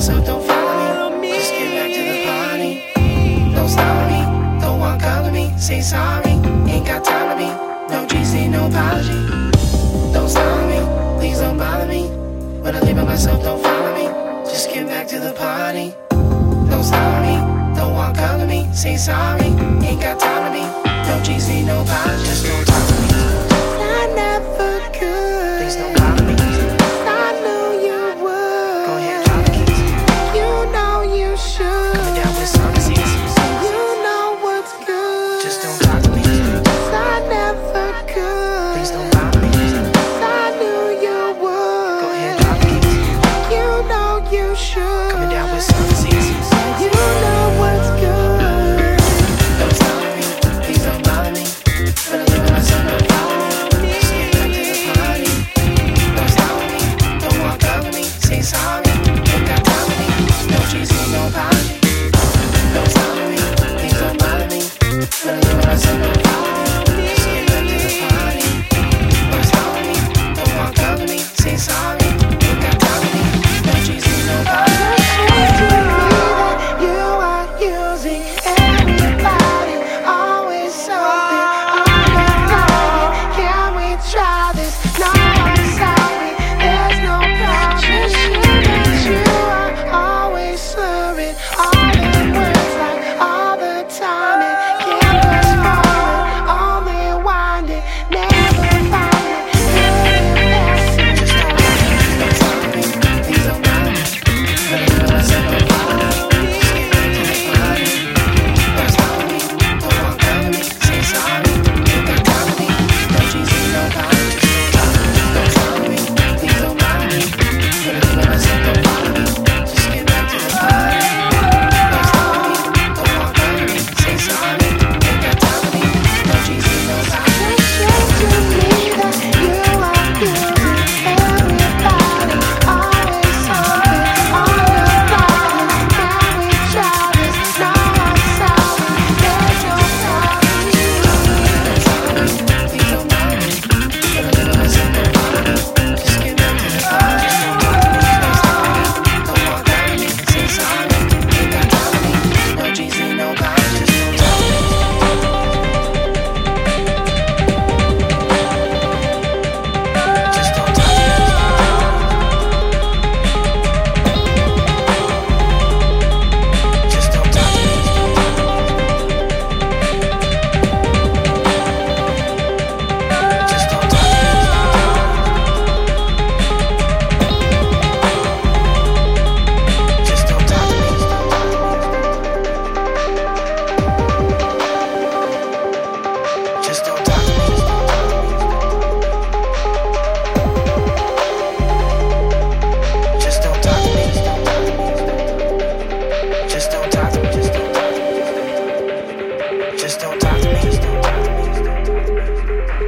so don't follow me. Just get back to the party. Don't stop me. Don't want color me. Say sorry. Ain't got time to be. No GC, no apology. Don't stop me. Please don't bother me. When I leave by myself, don't follow me. Just get back to the party. Don't stop me. Don't want color me. Say sorry. Ain't got time. for me. you should. Coming down with something. Just don't talk to me. Just don't talk to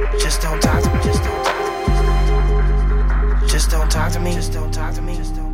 me. Just don't talk to me. Just don't talk to me. Just don't talk to me. Just don't talk to me. Just don't.